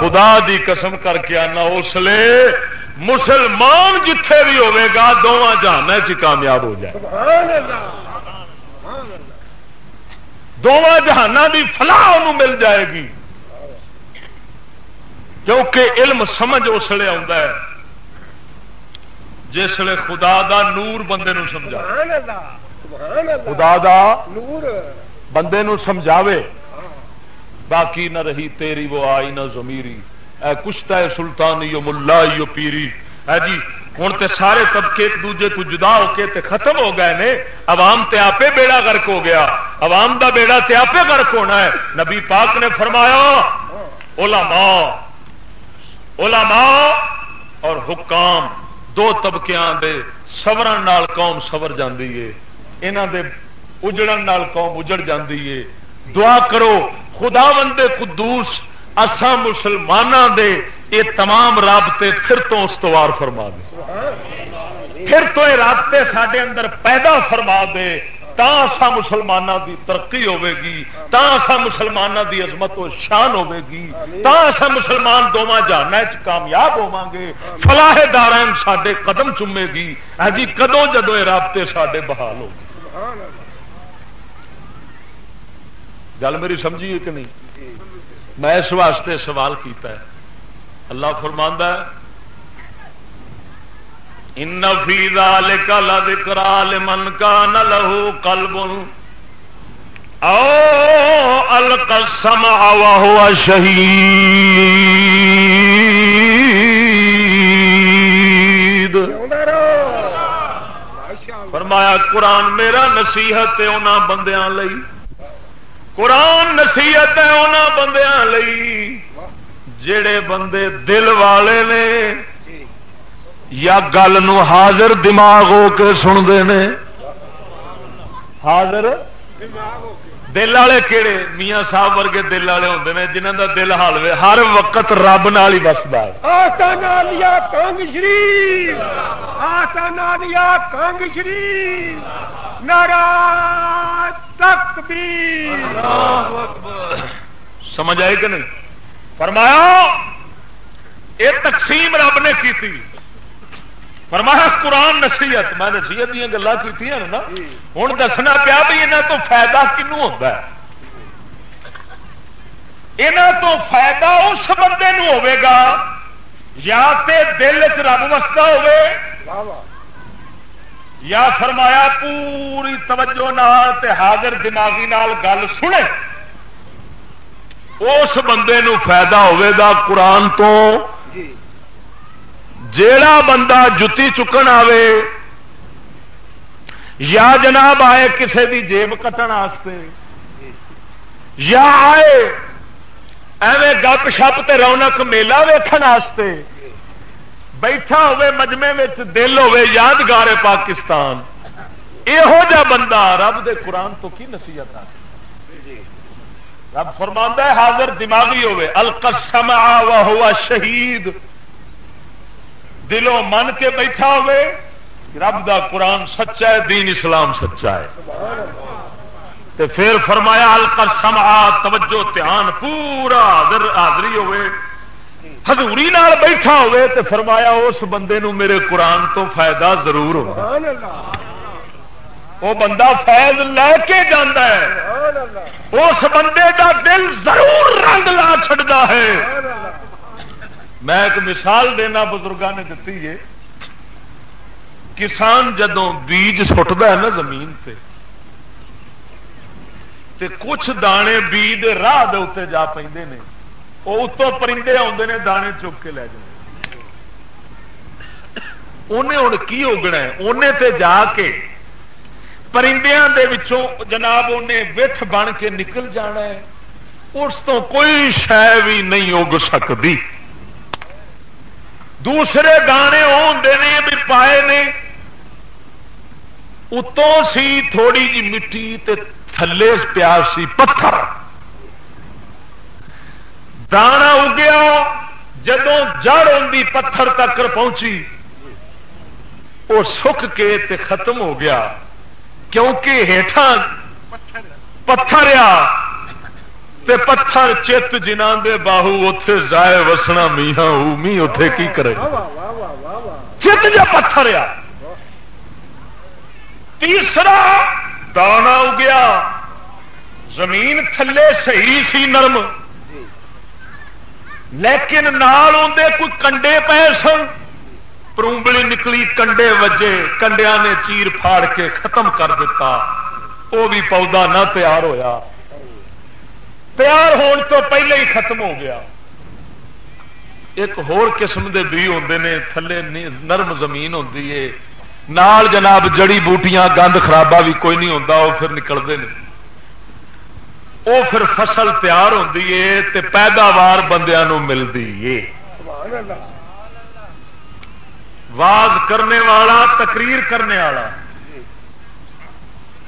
خدا دی قسم کر کے آنا اس لیے مسلمان جتھے بھی ہوے گا دونوں جہان چ کامیاب ہو جائے۔ دونوں جہان دی فلاح مل جائے گی۔ کیونکہ علم سمجھ اس لیے آتا جسے خدا دا نور بندے نو سمجھا۔ خدا دا نور۔ بندے نو سمجھاوے۔ باقی نہ رہی تیری وہ آئی نہ زمیری اے کشتا ہے سلطانی یو ملا یو پیری۔ ہے جی ہوں تے سارے طبقے ایک دوجے تو جدا ہو کے تے ختم ہو گئے نے۔ عوام تے آپ بیڑا گرک ہو گیا۔ عوام دا بیڑا تے آپ گرک ہونا ہے۔ نبی پاک نے فرمایا علماء علماء اور حکام۔ دو طبقیاں دے سورن نال قوم سور جاندی ہے۔ انہاں دے اجڑن نال قوم اجڑ جاندی ہے۔ دعا کرو خدا بندے قدوس اساں مسلمانوں دے یہ تمام رابطے پھر تو استوار فرما دے۔ پھر تو یہ رابطے سڈے اندر پیدا فرما دے۔ تا اسا مسلمانوں دی ترقی ہوے گی تا اسا مسلمانوں دی عظمت و شان ہوے گی تا اسا مسلمان دونوں جانا کامیاب ہوا گے فلاح دارائن سڈے قدم چومے گی۔ ہاں جی کدو جدو یہ رابطے سڈے بحال ہو گل میری سمجھیے کہ نہیں؟ میں اس واسطے سوال کیتا ہے۔ اللہ فرماندہ ان فی ذلک لذکرا لمن کان له قلب. او القى السمع وهو شهید فرمایا، قرآن میرا نصیحت ہے انہاں بندیاں لئی. قرآن نصیحت ہے انہاں بندیاں لئی. جڑے بندے دل والے نے یا گل حاضر دماغ ہو کے سنتے ہیں حاضر؟ دل والے کہڑے میاں صاحب ورگے دل والے ہوں نے جنہوں کا دل حالوے ہر وقت رب نال ہی بستا تک سمجھ آئے کہ نہیں؟ فرمایا یہ تقسیم رب نے کی فرمایا، قرآن نصیحت، میں نصیحت دیا گلا کی نا ہوں دسنا پیا بھی یہاں تو فائدہ کنو ہوتا ہے? یہاں تو فائدہ اس بندے ہوے گا یا تے دل چ رب وستا ہو یا فرمایا، پوری توجہ نال تے حاضر دماغی نال گل سنے، اس بندے نو فائدہ ہوے گا قرآن تو جیڑا بندہ جتی چکن آوے، یا جناب آئے کسے دی جیب کٹن آستے، یا آئے ایویں گپ شپ تے رونق میلہ ویکھن آستے، بیٹھا ہوئے مجمے میں دل ہوئے یادگار پاکستان۔ یہو جا بندہ رب دے قرآن تو کی نصیحت آ رب فرماندہ ہے حاضر دماغی ہوئے القسم آ شہید۔ دلوں من کے بیٹھا ہوئے رب دا قرآن سچا ہے دین اسلام سچا ہے۔ تے پھر فرمایا الکر سما توجہ دھیان پورا حاضری ہوئے۔ ہزوری بیٹھا ہوئے تے فرمایا اس بندے نو میرے قرآن تو فائدہ ضرور ہو وہ بندہ فیض لے کے جانا ہے۔ اس بندے دا دل ضرور رنگ لا چڑتا ہے۔ میں ایک مثال دینا بزرگوں نے دتی ہے۔ کسان جدو بیج سٹتا ہے نا زمین تے تے کچھ دانے بیج راہ دے جا پہ وہ اتوں پرندے آتے ہیں دانے چک کے لے جائیں انہیں ہوں کی اگنا انہیں تے جا کے پرندیاں دے وچوں جناب انہیں وٹھ بن کے نکل جانا ہے۔ اس تو کوئی شہ بھی نہیں اگ سکتی دوسرے دانے نے بھی پائے نے۔ اتوں سی تھوڑی جی مٹی تے تھلے پیار سی پتھر۔ دانا اگیا جدو جڑ آدھی پتھر تک پہنچی۔ وہ سک کے تے ختم ہو گیا۔ کیونکہ ہیٹھا پتھر آ۔ تے پتھر چت جنہ دے باہو اتے زائے وسنا میاں می اتے کی کرے؟ چت جا پتھر آ۔ تیسرا دانا اگیا۔ زمین تھلے صحیح سی نرم۔ لیکن نال آدھے کوئی کنڈے پے سن۔ پروبلی نکلی کنڈے وجے۔ کنڈیا نے چیر پھاڑ کے ختم کر دیتا۔ وہ بھی پودا نہ تیار ہویا۔ تیار ہون تو پہلے ہی ختم ہو گیا۔ ایک ہور قسم دے بی ہوندے نے، تھلے نرم زمین ہوندی ہے نال جناب جڑی بوٹیاں، گند خرابہ بھی کوئی نہیں ہوتا وہ پھر نکلتے ہیں وہ پھر فصل تیار ہوتی ہے پیداوار بندیا ملتی ہے واز کرنے والا، تقریر کرنے والا۔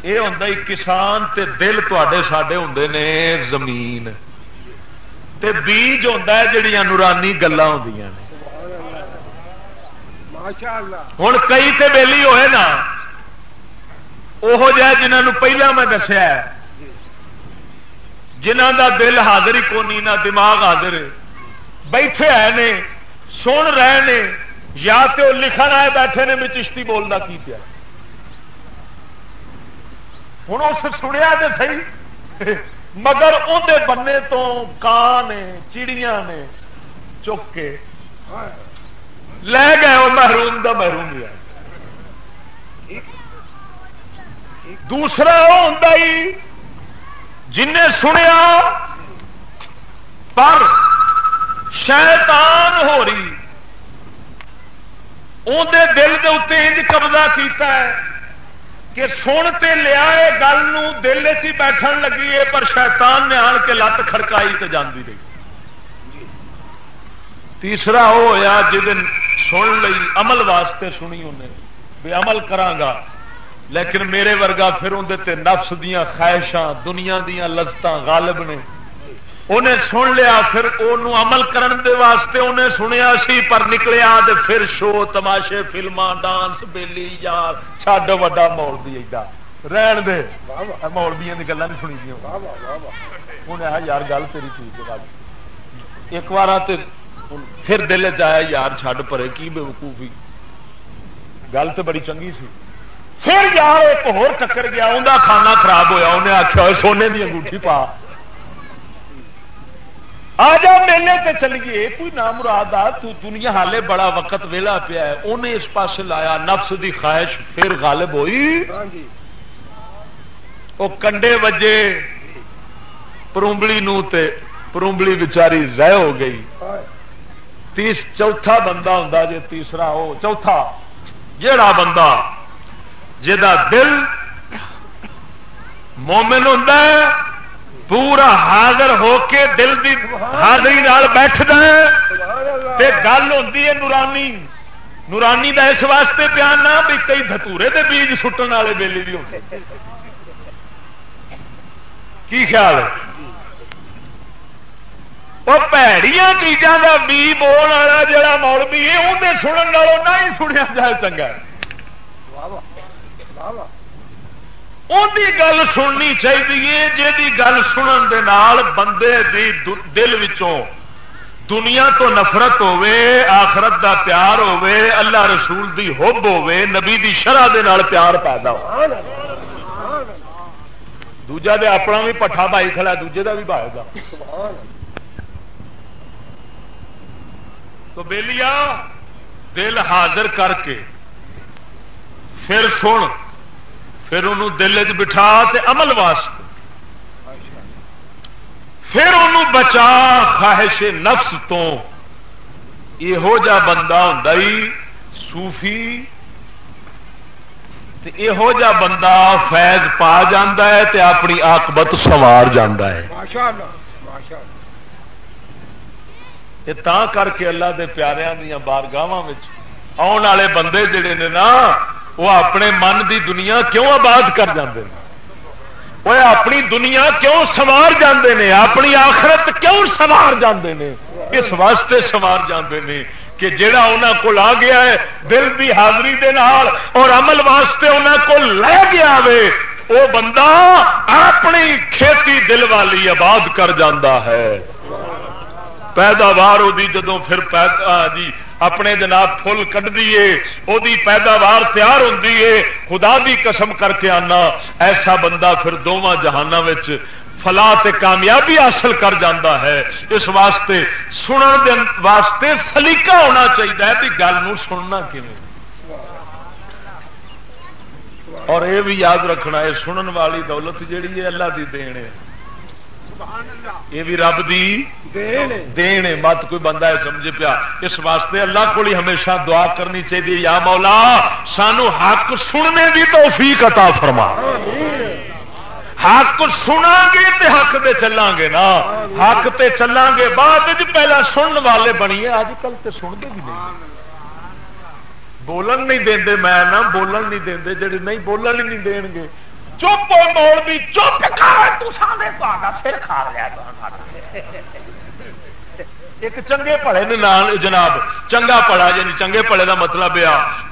یہ ہوں کسان تے دل تے سڈے ہوں نے زمین. تے بیج ہوتا ہے جہیا نورانی گلا ہوں ہوں کئی تے بےلی ہوئے نا. وہ جنہوں پہلا میں دسیا جنہ دا دل حاضر ہی کونی نہ دماغ حاضر بیٹھے آئے نے سن رہے نے یا تو لکھن آئے بیٹھے نے میں چشتی بولنا کی پیا؟ ہوں اس سنیا تو سی مگر اندر بننے تو کان نے چڑیاں نے چک کے لے گئے وہ محروم دا محروم لیا دوسرا وہ ہوں جن سنیا پر شیطان ہو رہی اندر دل کے اتنے قبضہ کیتا ہے۔ کہ سنتے لیا گل دل چی بیٹھن لگی ہے پر شیطان نے آن کے لت کھڑکائی تو جاندی رہی۔ تیسرا وہ ہوا جن سن لئی عمل واسطے سنی انہیں بے عمل کرانگا لیکن میرے ورگا پھر اندر نفس دیا خواہشاں، دنیا دیا لذت غالب نے۔ انہیں سن لیا، پھر وہ عمل کرن دے واسطے انہیں سنیا سی، پر نکلیا دے پھر شو تماشے فلما ڈانس، بیلی، یار چڈ وا مول دی رہن دے۔ مول دیا گلا نہیں سنی دیا انہیں یار، گل تیری ٹھیک ہے ایک بار پھر دل چیا یار، چھڈ پرے، کی بے وقوفی گل تو بڑی چنگی سی۔ پھر یار، ایک ہور ٹکر گیا انہیں کھانا خراب ہویا، انہیں آخیا سونے کی انگوٹھی پا۔ آ جا میلے تے چلیے کوئی نام مراد آ تو دنیا حالے بڑا وقت ویلا پیا ہے۔ انہیں اس پاس لایا نفس دی خواہش پھر غالب ہوئی۔ وہ کنڈے وجے پرومبلی نو تے پرومبلی بچاری رہ ہو گئی۔ تیس چوتھا بندہ ہوں جی تیسرا ہو چوتھا۔ جڑا بندہ جا دل مومن ہوں پورا حاضر ہو کے دل کی حاضری بیٹھ گل ہوتی ہے نورانی۔ نورانی کا اس واسطے پیان نہ بھی کئی دھتورے دے بیج سٹن والے ویلی بھی ہوتے کی خیال ہے؟ وہ پیڑیاں چیزوں کا بی بول والا جڑا مول بھی ہے اندر سنن والوں نہ ہی سنیا جائے چنگا۔ ان گل سننی چاہیے جی گل سنن دے نال بندے دی دل وچوں دنیا تو نفرت ہوے آخرت دا پیار ہوے اللہ رسول دی حب ہوے نبی دی شرح دے نال پیار پیدا ہو دوجا دے اپنا بھی پٹھا بھائی کھڑا، دوجے دا بھی بھائی گا تو بیلیا دل حاضر کر کے پھر سن پھر انہوں دل چ بٹھا تے عمل واسطے۔ پھر انہوں بچا خواہش نفس تو۔ یہو جا بندہ ہوں سوفی یہو جا بندہ فیض پا ہے تے اپنی آکبت سوار ہے۔ یہ تا کر کے اللہ دے پیاریاں دیا بارگاہ آن والے بندے جڑے نے نا وہ اپنے من دی دنیا کیوں آباد کر جاندے ہیں وہ اپنی دنیا کیوں سوار جاندے نے؟ اپنی آخرت کیوں سوار جاندے نے؟ اس واسطے سوار جاندے نے کہ جڑا انہوں کو آ گیا ہے، دل کی حاضری دے نال اور عمل واسطے انہوں کو لے گیا وے، وہ بندہ اپنی کھیتی دل والی آباد کر جاندہ ہے۔ پیداوار وہ جدو پھر جی اپنے جناب فل کٹ دیے وہ پیداوار تیار ہوں خدا دی قسم کر کے آنا، ایسا بندہ پھر دونوں جہانوں فلا تے کامیابی حاصل کر جاندہ ہے۔ اس واسطے سنن دے واسطے سلیقہ ہونا چاہیے کہ گل سننا کیون اور یہ بھی یاد رکھنا ہے سنن والی دولت جیڑی ہے اللہ دی دین ہے یہ بھی رب دی دین مت کوئی بندہ ہے سمجھ پیا۔ اس واسطے اللہ کو ہمیشہ دعا کرنی چاہیے۔ یا مولا سانو حق سننے دی توفیق عطا فرما۔ حق سنا گے تے حق دے چلان گے نا حق تے چلان گے بعد پہلا سنن والے بنیے اج کل تے سنتے بھی نہیں۔ بولن نہیں دے میں نہ بولن نہیں دے جڑے نہیں بولن ہی نہیں دین گے چپ موڑ بھی چپ کر سر کھا لیا ایک چنگے پڑے نے نال، جناب، چنگا پڑا یعنی چنگے پڑے دا مطلب ہے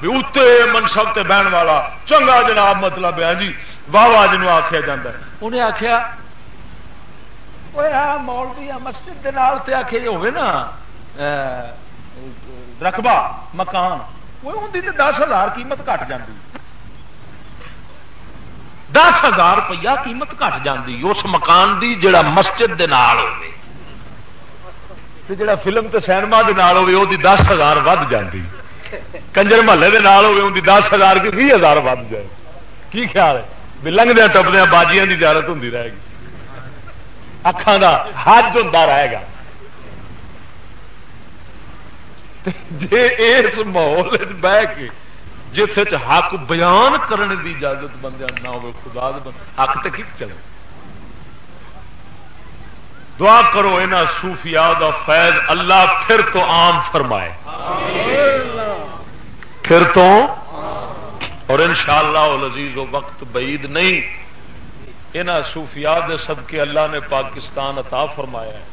اتنے منصب تے بہن والا، چنگا جناب مطلب ہے جی۔ واہ واہ جنوب آخیا جا انہیں آخیا مولوی مسجد کے نال تے آخے جی ہوئے نا رقبہ، مکان وہ ہوں تو دس ہزار قیمت گھٹ جاتی دس ہزار روپیہ قیمت گھٹ جاتی اس مکان دی جڑا مسجد دے نال ہوئے جڑا فلم تے سینما ہو دس ہزار ود جاتی کنجر محلے کے نال ہوگی دس ہزار کی بھی ہزار ود جائے۔ کی خیال ہے؟ بھی لنگدیا ٹپدیا باجیاں کی زیارت ہوں رہے گی۔ اکھان کا حج ہوتا رہے گا۔ جی اس ماحول بہ کے جس حق بیان کرنے کی اجازت بندے نہ ہو خدا حق تو کھیک چلے؟ دعا کرو یہاں سوفیا دا فیض اللہ پھر تو عام فرمائے۔ پھر تو؟ اور ان شاء اللہ لذیذ وقت بعید نہیں یہاں سوفیا دے صدقے اللہ نے پاکستان عطا فرمایا ہے۔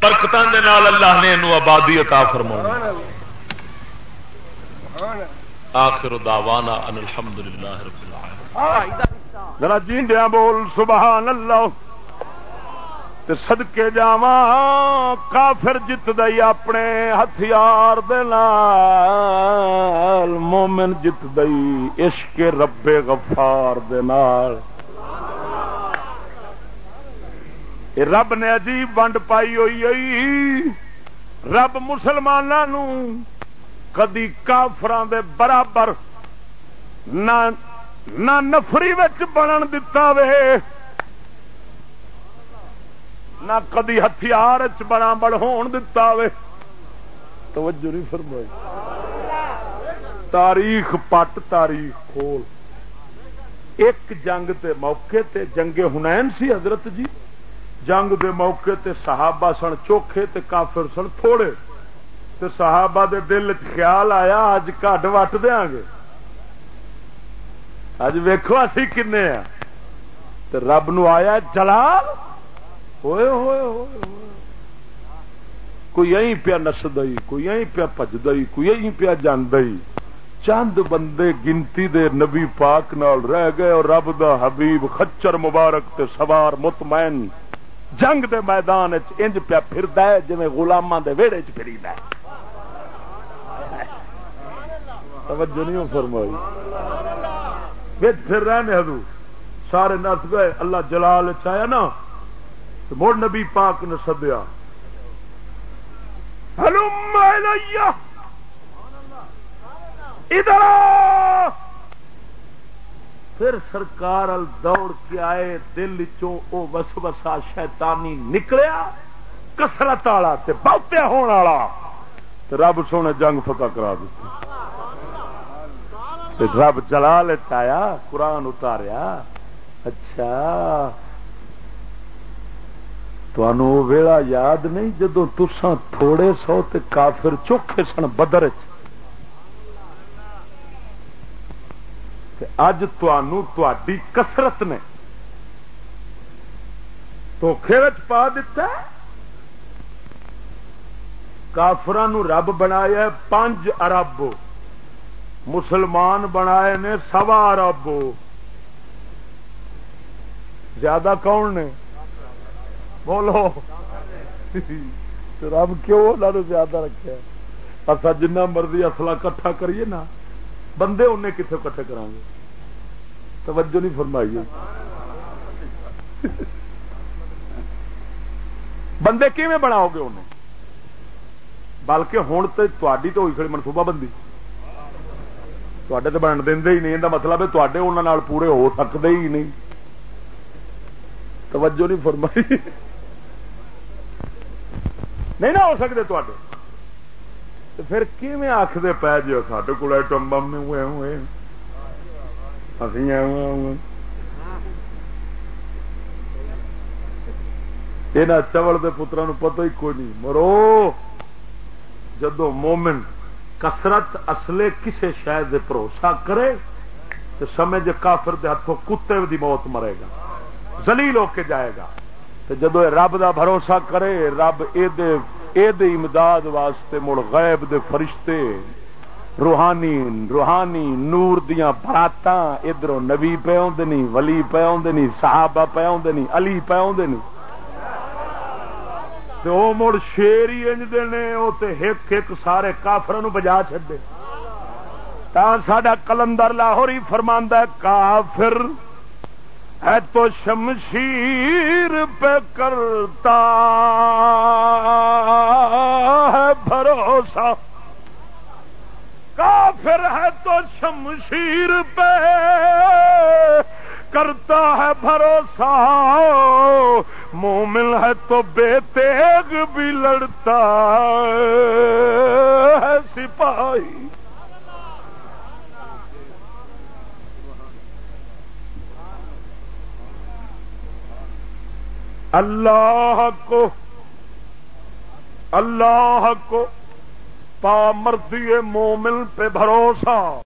برکتوں کے نال اللہ نے یہ آبادی عطا فرمایا آخر دعوانا ان الحمدللہ رب العالمین۔ ذرا جیندیاں بول، سبحان اللہ۔ سدکے جا کافر جت دئی اپنے ہتھیار دے نال، مومن جت دئی عشق ربے غفار دے نال۔ رب نے عجیب ونڈ پائی ہوئی ہوئی رب مسلمانوں کدی کافران دے برابر نہ نفری بنن دتا وے، نہ کدی ہتھیار بڑا بڑ ہون دتا وے۔ توجہ نہیں فرمائی۔ تاریخ پٹ تاریخ کھول۔ ایک جنگ تے موقع تے جنگ ہنین سی حضرت جی۔ جنگ دے موقع تے صحابہ سن چوکھے تے کافر سن تھوڑے۔ تے صحابہ دے دل چ خیال آیا اج کڈ وٹ دیا گے؟ اج ویکو اسی کنے آ رب نو آیا، جلال! ہوئے ہوئے ہوئے کوئی ائی پیا نسد کوئی ائی پیا پجد کوئی ائی پیا جاند چند بندے گنتی دے نبی پاک نال رہ گئے اور رب دا حبیب خچر مبارک تے سوار مطمئن جنگ دے میدان انج پیا پھر جی گلاما دے ویڑے چ پھری توجہ نہیں فرمائی۔ پھر رہنے حضور۔ سارے نس گئے۔ اللہ جلال چایا نا مڑ نبی پاک نے سدیا۔ ہلو ادھر پھر سرکار ال دوڑ کے آئے۔ دل چو وس وسا شیطانی نکلیا۔ کسرت والا بہتے ہونے والا۔ رب سونے جنگ فتح کرا دیتی رب جلال چایا قرآن اتاریا اچھا ویلا یاد نہیں جدو تسان تھوڑے سو تے کافر چوکھے سن بدر اج تھی کسرت نے دھوکھے پا دیتا کافران رب بنایا پانچ ارب مسلمان بنائے نے سوا ارب زیادہ کون نے؟ بولو۔ رب کیوں زیادہ رکھا اصا جنہ مرضی اصلا کٹھا کریے نا، بندے انہیں کتنے کٹھے کریں گے۔ توجہ نہیں فرمائیے۔ بندے کیویں بناؤ گے انہیں؟ بلکہ ہوں تو تو ہوئی کھڑی منصوبہ بندی۔ تے تو بن دیں ہی نہیں مطلب ہے تے انہوں پورے ہو سکتے ہی نہیں توجہ نہیں فرمائی نہیں نہ ہو سکتے تے پھر کیون آخر پی جی سارے کو ایٹم ہوئے ہوئے اسی چوڑ کے پترا پتہ ہی کوئی نہیں مرو جدو مومنٹ کسرت اصلے کسے شاید بھروسہ کرے تو سمجھ کافر دے ہاتھوں کتے دی موت مرے گا زلیل ہو کے جائے گا۔ تو جدو رب دا بھروسہ کرے رب اے دے اے دے امداد واسطے مڑ غیب دے فرشتے، روحانی روحانی نور دیا برات ادھر نبی پہ آدھے ولی پہ آدھے صحابہ پہ آدھے علی پہ آدھے وہ مڑ شیر ہی انج دینے وہ تے ایک ایک سارے کافر بجا چڈے ساڈا کلندر لاہور ہی فرماندہ کافر ہے تو شمشیر پہ کرتا ہے بھروسہ۔ کافر ہے تو شمشیر پہ کرتا ہے بھروسہ۔ مومن ہے تو بے تیگ بھی لڑتا ہے۔ سپاہی۔ اللہ کو اللہ کو پا مردی مومن پہ بھروسہ۔